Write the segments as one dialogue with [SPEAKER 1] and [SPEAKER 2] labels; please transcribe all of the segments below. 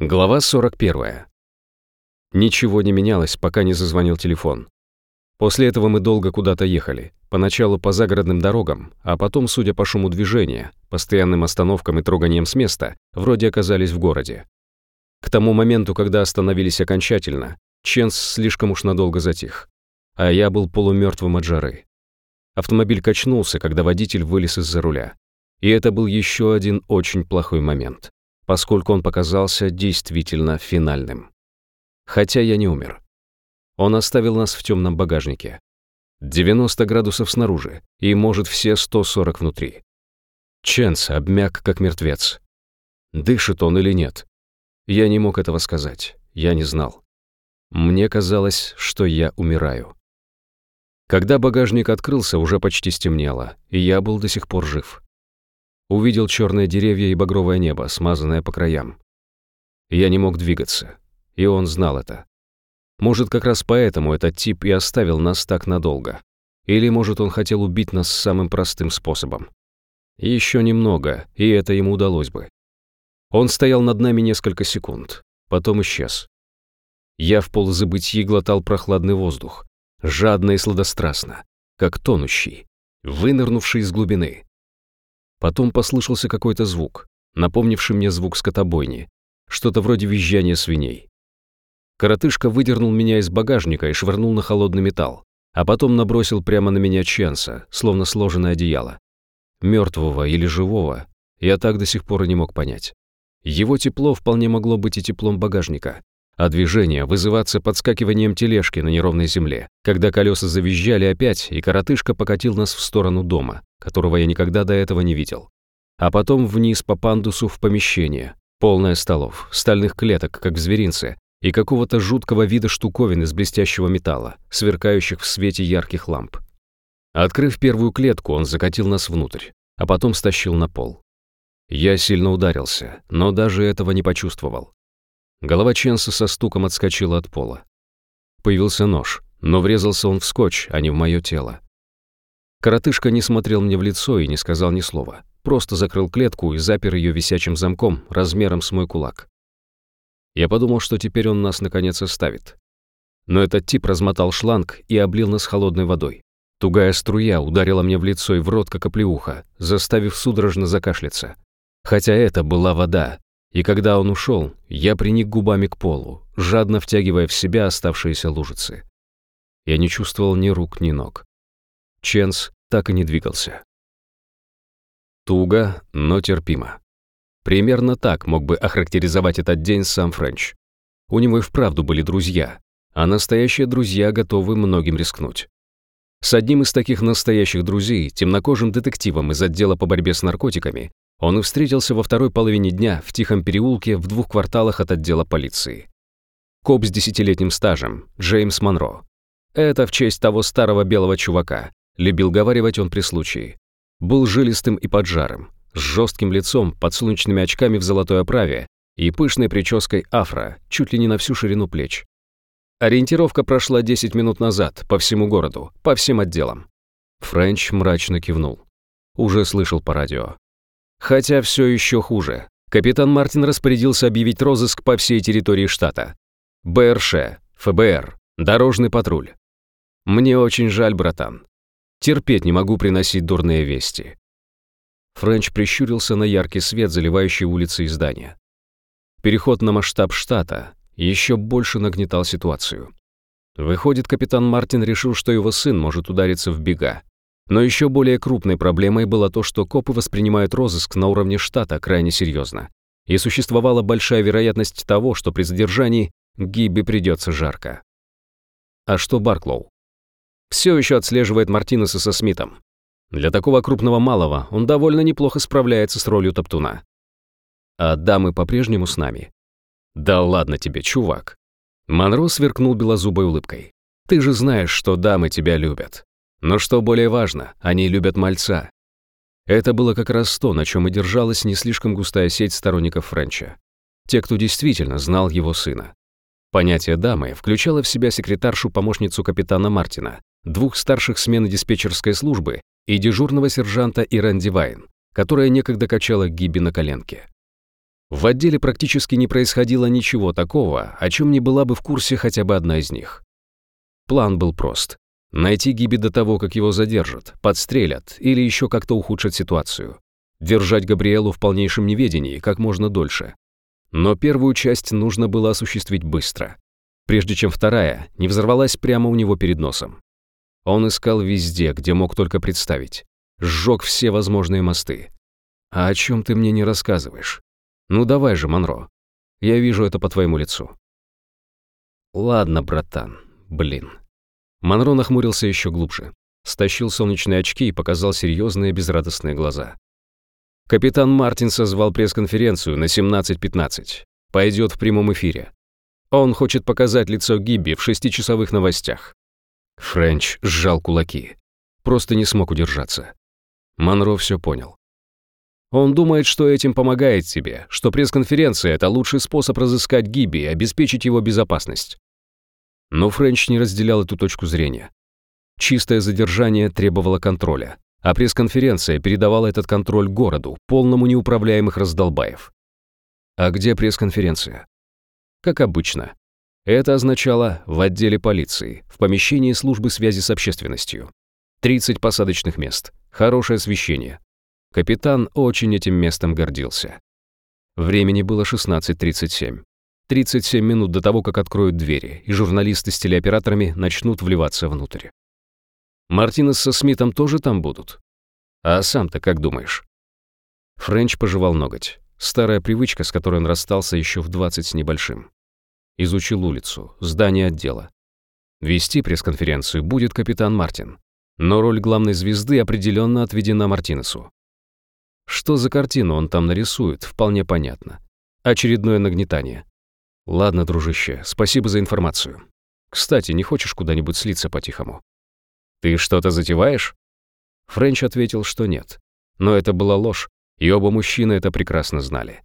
[SPEAKER 1] Глава 41. Ничего не менялось, пока не зазвонил телефон. После этого мы долго куда-то ехали. Поначалу по загородным дорогам, а потом, судя по шуму движения, постоянным остановкам и троганием с места, вроде оказались в городе. К тому моменту, когда остановились окончательно, Ченс слишком уж надолго затих. А я был полумертвым от жары. Автомобиль качнулся, когда водитель вылез из-за руля. И это был еще один очень плохой момент поскольку он показался действительно финальным. Хотя я не умер. Он оставил нас в темном багажнике. 90 градусов снаружи и, может, все 140 внутри. Ченс обмяк, как мертвец. Дышит он или нет? Я не мог этого сказать. Я не знал. Мне казалось, что я умираю. Когда багажник открылся, уже почти стемнело, и я был до сих пор жив. Увидел черные деревья и багровое небо, смазанное по краям. Я не мог двигаться, и он знал это. Может, как раз поэтому этот тип и оставил нас так надолго. Или, может, он хотел убить нас самым простым способом. Еще немного, и это ему удалось бы. Он стоял над нами несколько секунд, потом исчез. Я в полузабытии глотал прохладный воздух, жадно и сладострастно, как тонущий, вынырнувший из глубины. Потом послышался какой-то звук, напомнивший мне звук скотобойни, что-то вроде визжания свиней. Коротышка выдернул меня из багажника и швырнул на холодный металл, а потом набросил прямо на меня Ченса, словно сложенное одеяло. Мертвого или живого, я так до сих пор и не мог понять. Его тепло вполне могло быть и теплом багажника, а движение вызываться подскакиванием тележки на неровной земле, когда колеса завизжали опять, и коротышка покатил нас в сторону дома, которого я никогда до этого не видел. А потом вниз по пандусу в помещение, полное столов, стальных клеток, как в зверинце, и какого-то жуткого вида штуковин из блестящего металла, сверкающих в свете ярких ламп. Открыв первую клетку, он закатил нас внутрь, а потом стащил на пол. Я сильно ударился, но даже этого не почувствовал. Голова Ченса со стуком отскочила от пола. Появился нож, но врезался он в скотч, а не в мое тело. Коротышка не смотрел мне в лицо и не сказал ни слова. Просто закрыл клетку и запер ее висячим замком размером с мой кулак. Я подумал, что теперь он нас наконец оставит. Но этот тип размотал шланг и облил нас холодной водой. Тугая струя ударила мне в лицо и в рот, как оплеуха, заставив судорожно закашляться. Хотя это была вода, и когда он ушел, я приник губами к полу, жадно втягивая в себя оставшиеся лужицы. Я не чувствовал ни рук, ни ног. Ченс так и не двигался. Туго, но терпимо. Примерно так мог бы охарактеризовать этот день сам Френч. У него и вправду были друзья, а настоящие друзья готовы многим рискнуть. С одним из таких настоящих друзей, темнокожим детективом из отдела по борьбе с наркотиками, он и встретился во второй половине дня в тихом переулке в двух кварталах от отдела полиции. Коп с десятилетним стажем, Джеймс Монро. Это в честь того старого белого чувака, любил говаривать он при случае. Был жилистым и поджарым, с жестким лицом, под солнечными очками в золотой оправе и пышной прической афро, чуть ли не на всю ширину плеч. Ориентировка прошла 10 минут назад, по всему городу, по всем отделам. Френч мрачно кивнул. Уже слышал по радио. Хотя все еще хуже. Капитан Мартин распорядился объявить розыск по всей территории штата. БРШ, ФБР, дорожный патруль. Мне очень жаль, братан. Терпеть не могу приносить дурные вести. Френч прищурился на яркий свет, заливающий улицы и здания. Переход на масштаб штата еще больше нагнетал ситуацию. Выходит, капитан Мартин решил, что его сын может удариться в бега, но еще более крупной проблемой было то, что копы воспринимают розыск на уровне штата крайне серьезно. И существовала большая вероятность того, что при задержании Гибби придется жарко. А что Барклоу? Все еще отслеживает Мартинеса со Смитом. Для такого крупного малого он довольно неплохо справляется с ролью топтуна. А дамы по-прежнему с нами. Да ладно тебе, чувак. Монро сверкнул белозубой улыбкой. Ты же знаешь, что дамы тебя любят. Но что более важно, они любят мальца. Это было как раз то, на чем и держалась не слишком густая сеть сторонников Френча. Те, кто действительно знал его сына. Понятие «дамы» включало в себя секретаршу-помощницу капитана Мартина, двух старших смен диспетчерской службы и дежурного сержанта Иран Дивайн, которая некогда качала Гиби на коленке. В отделе практически не происходило ничего такого, о чем не была бы в курсе хотя бы одна из них. План был прост. Найти Гиби до того, как его задержат, подстрелят или еще как-то ухудшат ситуацию. Держать Габриэлу в полнейшем неведении как можно дольше. Но первую часть нужно было осуществить быстро, прежде чем вторая не взорвалась прямо у него перед носом. Он искал везде, где мог только представить. Сжег все возможные мосты. А о чем ты мне не рассказываешь? Ну давай же, Монро. Я вижу это по твоему лицу. Ладно, братан, блин. Монро нахмурился еще глубже. Стащил солнечные очки и показал серьезные безрадостные глаза. Капитан Мартин созвал пресс-конференцию на 17.15. Пойдет в прямом эфире. Он хочет показать лицо Гибби в шестичасовых новостях. Френч сжал кулаки. Просто не смог удержаться. Монро все понял. Он думает, что этим помогает тебе, что пресс-конференция — это лучший способ разыскать Гиби и обеспечить его безопасность. Но Френч не разделял эту точку зрения. Чистое задержание требовало контроля, а пресс-конференция передавала этот контроль городу, полному неуправляемых раздолбаев. А где пресс-конференция? Как обычно. Это означало в отделе полиции, в помещении службы связи с общественностью. 30 посадочных мест, хорошее освещение, Капитан очень этим местом гордился. Времени было 16.37. 37 минут до того, как откроют двери, и журналисты с телеоператорами начнут вливаться внутрь. Мартинес со Смитом тоже там будут? А сам-то как думаешь? Френч пожевал ноготь. Старая привычка, с которой он расстался еще в 20 с небольшим. Изучил улицу, здание отдела. Вести пресс-конференцию будет капитан Мартин. Но роль главной звезды определенно отведена Мартинесу. Что за картину он там нарисует, вполне понятно. Очередное нагнетание. Ладно, дружище, спасибо за информацию. Кстати, не хочешь куда-нибудь слиться по-тихому? Ты что-то затеваешь? Френч ответил, что нет. Но это была ложь, и оба мужчины это прекрасно знали.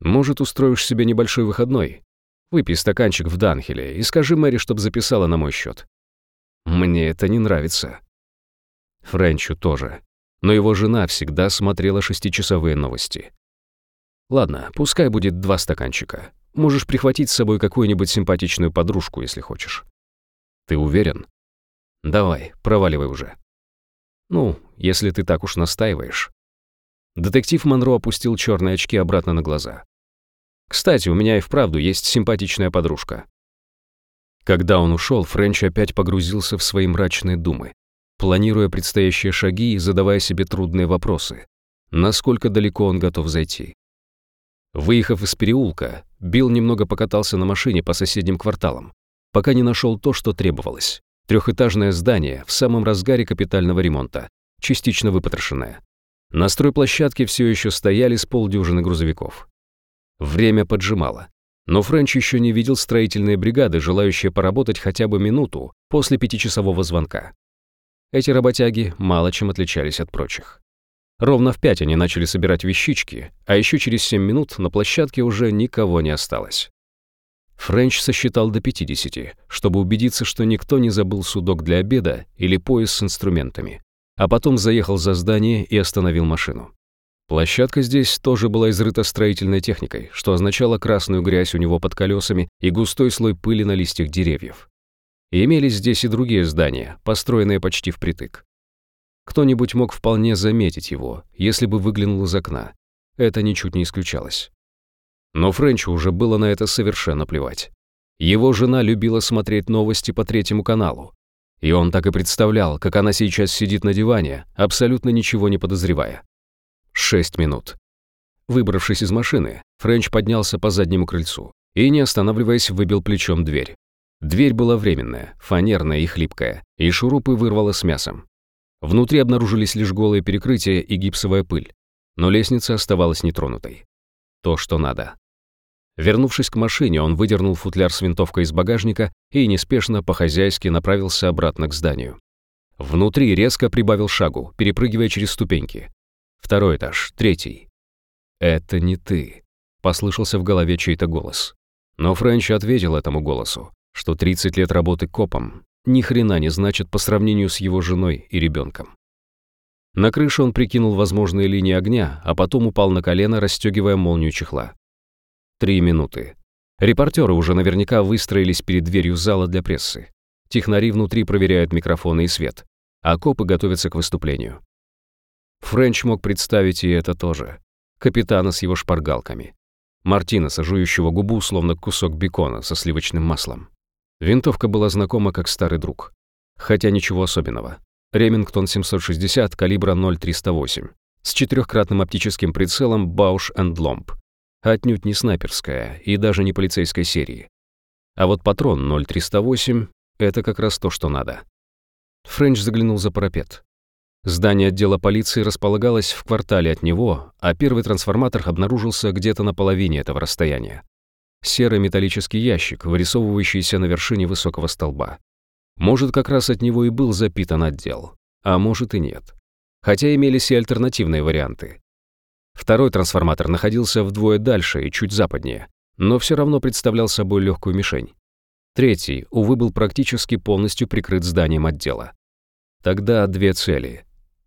[SPEAKER 1] Может, устроишь себе небольшой выходной? Выпей стаканчик в Данхеле и скажи Мэри, чтоб записала на мой счет. Мне это не нравится. Френчу тоже но его жена всегда смотрела шестичасовые новости. Ладно, пускай будет два стаканчика. Можешь прихватить с собой какую-нибудь симпатичную подружку, если хочешь. Ты уверен? Давай, проваливай уже. Ну, если ты так уж настаиваешь. Детектив Монро опустил черные очки обратно на глаза. Кстати, у меня и вправду есть симпатичная подружка. Когда он ушел, Френч опять погрузился в свои мрачные думы планируя предстоящие шаги и задавая себе трудные вопросы. Насколько далеко он готов зайти? Выехав из переулка, Билл немного покатался на машине по соседним кварталам, пока не нашел то, что требовалось. Трехэтажное здание в самом разгаре капитального ремонта, частично выпотрошенное. На стройплощадке все еще стояли с полдюжины грузовиков. Время поджимало. Но Френч еще не видел строительные бригады, желающие поработать хотя бы минуту после пятичасового звонка. Эти работяги мало чем отличались от прочих. Ровно в пять они начали собирать вещички, а еще через семь минут на площадке уже никого не осталось. Френч сосчитал до 50, чтобы убедиться, что никто не забыл судок для обеда или пояс с инструментами, а потом заехал за здание и остановил машину. Площадка здесь тоже была изрыта строительной техникой, что означало красную грязь у него под колесами и густой слой пыли на листьях деревьев. И имелись здесь и другие здания, построенные почти впритык. Кто-нибудь мог вполне заметить его, если бы выглянул из окна. Это ничуть не исключалось. Но Френчу уже было на это совершенно плевать. Его жена любила смотреть новости по третьему каналу. И он так и представлял, как она сейчас сидит на диване, абсолютно ничего не подозревая. Шесть минут. Выбравшись из машины, Френч поднялся по заднему крыльцу и, не останавливаясь, выбил плечом дверь. Дверь была временная, фанерная и хлипкая, и шурупы вырвало с мясом. Внутри обнаружились лишь голые перекрытия и гипсовая пыль, но лестница оставалась нетронутой. То, что надо. Вернувшись к машине, он выдернул футляр с винтовкой из багажника и неспешно по-хозяйски направился обратно к зданию. Внутри резко прибавил шагу, перепрыгивая через ступеньки. Второй этаж, третий. «Это не ты», — послышался в голове чей-то голос. Но Френч ответил этому голосу что 30 лет работы копом ни хрена не значит по сравнению с его женой и ребенком. На крыше он прикинул возможные линии огня, а потом упал на колено, расстегивая молнию чехла. Три минуты. Репортеры уже наверняка выстроились перед дверью зала для прессы. Технари внутри проверяют микрофоны и свет, а копы готовятся к выступлению. Френч мог представить и это тоже. Капитана с его шпаргалками. Мартинеса, жующего губу, словно кусок бекона со сливочным маслом. Винтовка была знакома как старый друг. Хотя ничего особенного. Ремингтон 760 калибра 0,308 с четырехкратным оптическим прицелом Bausch Lomb. Отнюдь не снайперская и даже не полицейской серии. А вот патрон 0,308 — это как раз то, что надо. Френч заглянул за парапет. Здание отдела полиции располагалось в квартале от него, а первый трансформатор обнаружился где-то на половине этого расстояния. Серый металлический ящик, вырисовывающийся на вершине высокого столба. Может, как раз от него и был запитан отдел, а может и нет. Хотя имелись и альтернативные варианты. Второй трансформатор находился вдвое дальше и чуть западнее, но все равно представлял собой легкую мишень. Третий, увы, был практически полностью прикрыт зданием отдела. Тогда две цели,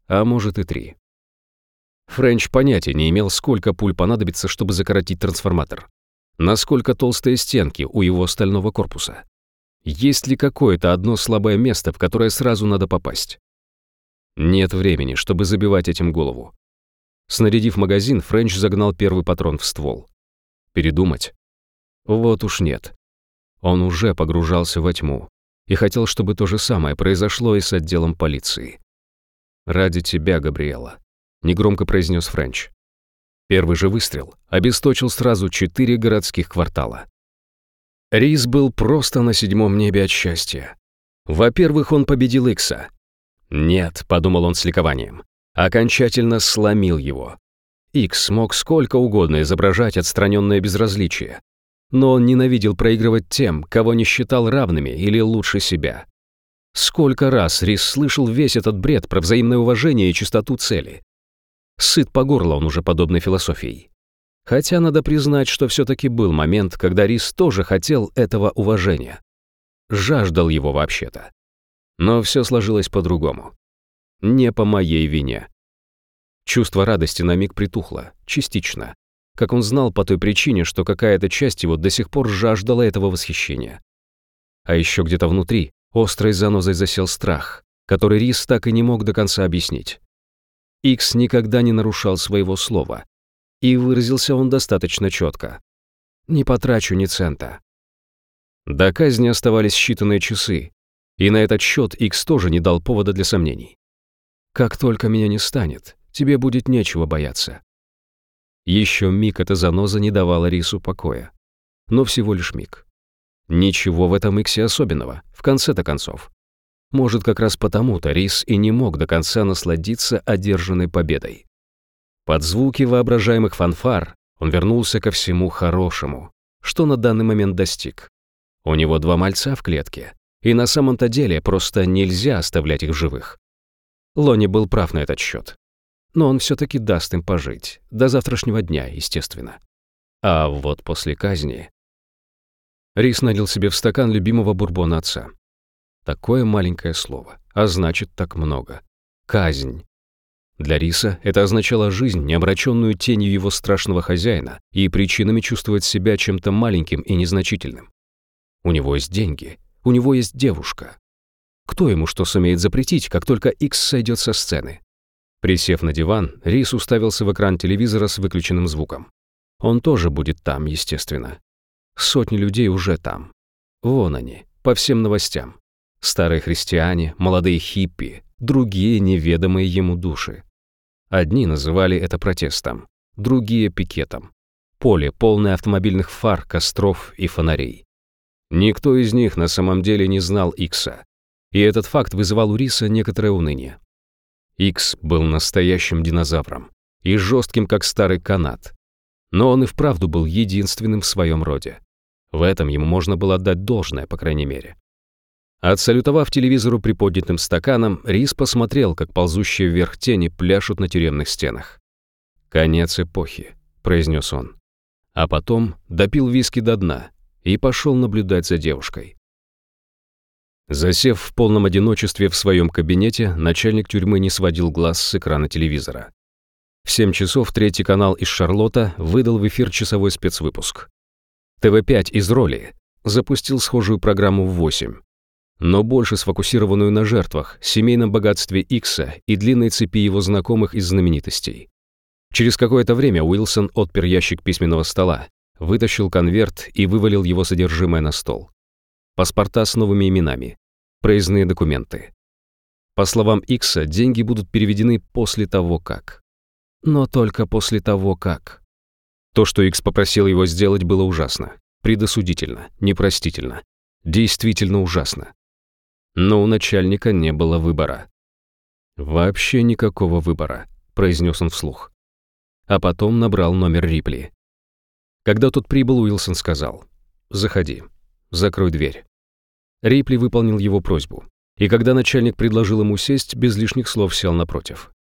[SPEAKER 1] а может и три. Френч понятия не имел, сколько пуль понадобится, чтобы закоротить трансформатор. Насколько толстые стенки у его стального корпуса. Есть ли какое-то одно слабое место, в которое сразу надо попасть? Нет времени, чтобы забивать этим голову. Снарядив магазин, Френч загнал первый патрон в ствол. Передумать? Вот уж нет. Он уже погружался во тьму и хотел, чтобы то же самое произошло и с отделом полиции. «Ради тебя, Габриэла», — негромко произнес Френч. Первый же выстрел обесточил сразу четыре городских квартала. Рис был просто на седьмом небе от счастья. Во-первых, он победил Икса. Нет, подумал он с ликованием, окончательно сломил его. Икс мог сколько угодно изображать отстраненное безразличие, но он ненавидел проигрывать тем, кого не считал равными или лучше себя. Сколько раз Рис слышал весь этот бред про взаимное уважение и чистоту цели. Сыт по горло он уже подобной философией. Хотя надо признать, что все-таки был момент, когда Рис тоже хотел этого уважения. Жаждал его вообще-то. Но все сложилось по-другому. Не по моей вине. Чувство радости на миг притухло, частично. Как он знал по той причине, что какая-то часть его до сих пор жаждала этого восхищения. А еще где-то внутри острой занозой засел страх, который Рис так и не мог до конца объяснить. Икс никогда не нарушал своего слова, и выразился он достаточно четко. «Не потрачу ни цента». До казни оставались считанные часы, и на этот счет Икс тоже не дал повода для сомнений. «Как только меня не станет, тебе будет нечего бояться». Еще миг эта заноза не давала Рису покоя. Но всего лишь миг. Ничего в этом Иксе особенного, в конце-то концов. Может, как раз потому-то Рис и не мог до конца насладиться одержанной победой. Под звуки воображаемых фанфар он вернулся ко всему хорошему, что на данный момент достиг. У него два мальца в клетке, и на самом-то деле просто нельзя оставлять их живых. Лони был прав на этот счет. Но он все-таки даст им пожить, до завтрашнего дня, естественно. А вот после казни... Рис налил себе в стакан любимого бурбона отца. Такое маленькое слово, а значит так много. Казнь. Для Риса это означало жизнь, не обращенную тенью его страшного хозяина и причинами чувствовать себя чем-то маленьким и незначительным. У него есть деньги, у него есть девушка. Кто ему что сумеет запретить, как только Икс сойдет со сцены? Присев на диван, Рис уставился в экран телевизора с выключенным звуком. Он тоже будет там, естественно. Сотни людей уже там. Вон они, по всем новостям. Старые христиане, молодые хиппи, другие неведомые ему души. Одни называли это протестом, другие — пикетом. Поле, полное автомобильных фар, костров и фонарей. Никто из них на самом деле не знал Икса, и этот факт вызывал у Риса некоторое уныние. Икс был настоящим динозавром и жестким, как старый канат. Но он и вправду был единственным в своем роде. В этом ему можно было отдать должное, по крайней мере. Отсалютовав телевизору приподнятым стаканом, Рис посмотрел, как ползущие вверх тени пляшут на тюремных стенах. «Конец эпохи», — произнес он. А потом допил виски до дна и пошел наблюдать за девушкой. Засев в полном одиночестве в своем кабинете, начальник тюрьмы не сводил глаз с экрана телевизора. В 7 часов третий канал из Шарлотта выдал в эфир часовой спецвыпуск. ТВ-5 из роли запустил схожую программу в 8, но больше сфокусированную на жертвах, семейном богатстве Икса и длинной цепи его знакомых из знаменитостей. Через какое-то время Уилсон отпер ящик письменного стола, вытащил конверт и вывалил его содержимое на стол паспорта с новыми именами, проездные документы. По словам Икса, деньги будут переведены после того, как. Но только после того, как. То, что Икс попросил его сделать, было ужасно, предосудительно, непростительно, действительно ужасно. Но у начальника не было выбора. «Вообще никакого выбора», — произнес он вслух. А потом набрал номер Рипли. Когда тот прибыл, Уилсон сказал, «Заходи, закрой дверь». Рипли выполнил его просьбу, и когда начальник предложил ему сесть, без лишних слов сел напротив.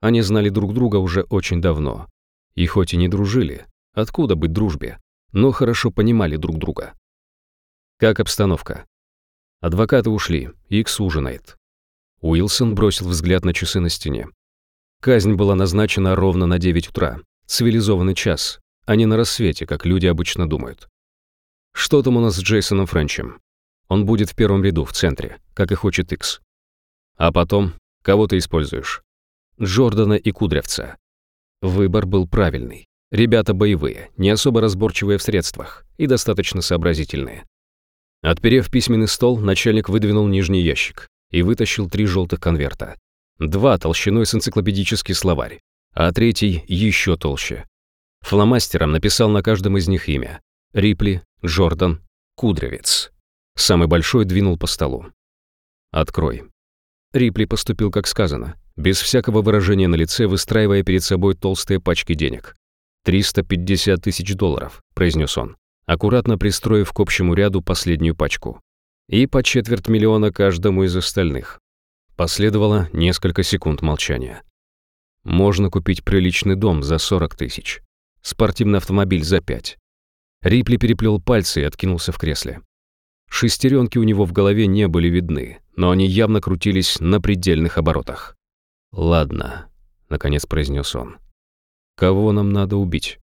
[SPEAKER 1] Они знали друг друга уже очень давно, и хоть и не дружили, откуда быть дружбе, но хорошо понимали друг друга. Как обстановка? Адвокаты ушли, Икс ужинает. Уилсон бросил взгляд на часы на стене. Казнь была назначена ровно на 9 утра, цивилизованный час, а не на рассвете, как люди обычно думают. Что там у нас с Джейсоном Френчем? Он будет в первом ряду, в центре, как и хочет Икс. А потом, кого ты используешь? Джордана и Кудрявца. Выбор был правильный. Ребята боевые, не особо разборчивые в средствах и достаточно сообразительные. Отперев письменный стол, начальник выдвинул нижний ящик и вытащил три желтых конверта. Два толщиной с энциклопедический словарь, а третий еще толще. Фломастером написал на каждом из них имя. Рипли, Джордан, Кудрявец. Самый большой двинул по столу. «Открой». Рипли поступил как сказано, без всякого выражения на лице, выстраивая перед собой толстые пачки денег. «350 тысяч долларов», — произнес он, аккуратно пристроив к общему ряду последнюю пачку. «И по четверть миллиона каждому из остальных». Последовало несколько секунд молчания. «Можно купить приличный дом за 40 тысяч. Спортивный автомобиль за 5». Рипли переплел пальцы и откинулся в кресле. Шестеренки у него в голове не были видны, но они явно крутились на предельных оборотах. «Ладно», — наконец произнес он. «Кого нам надо убить?»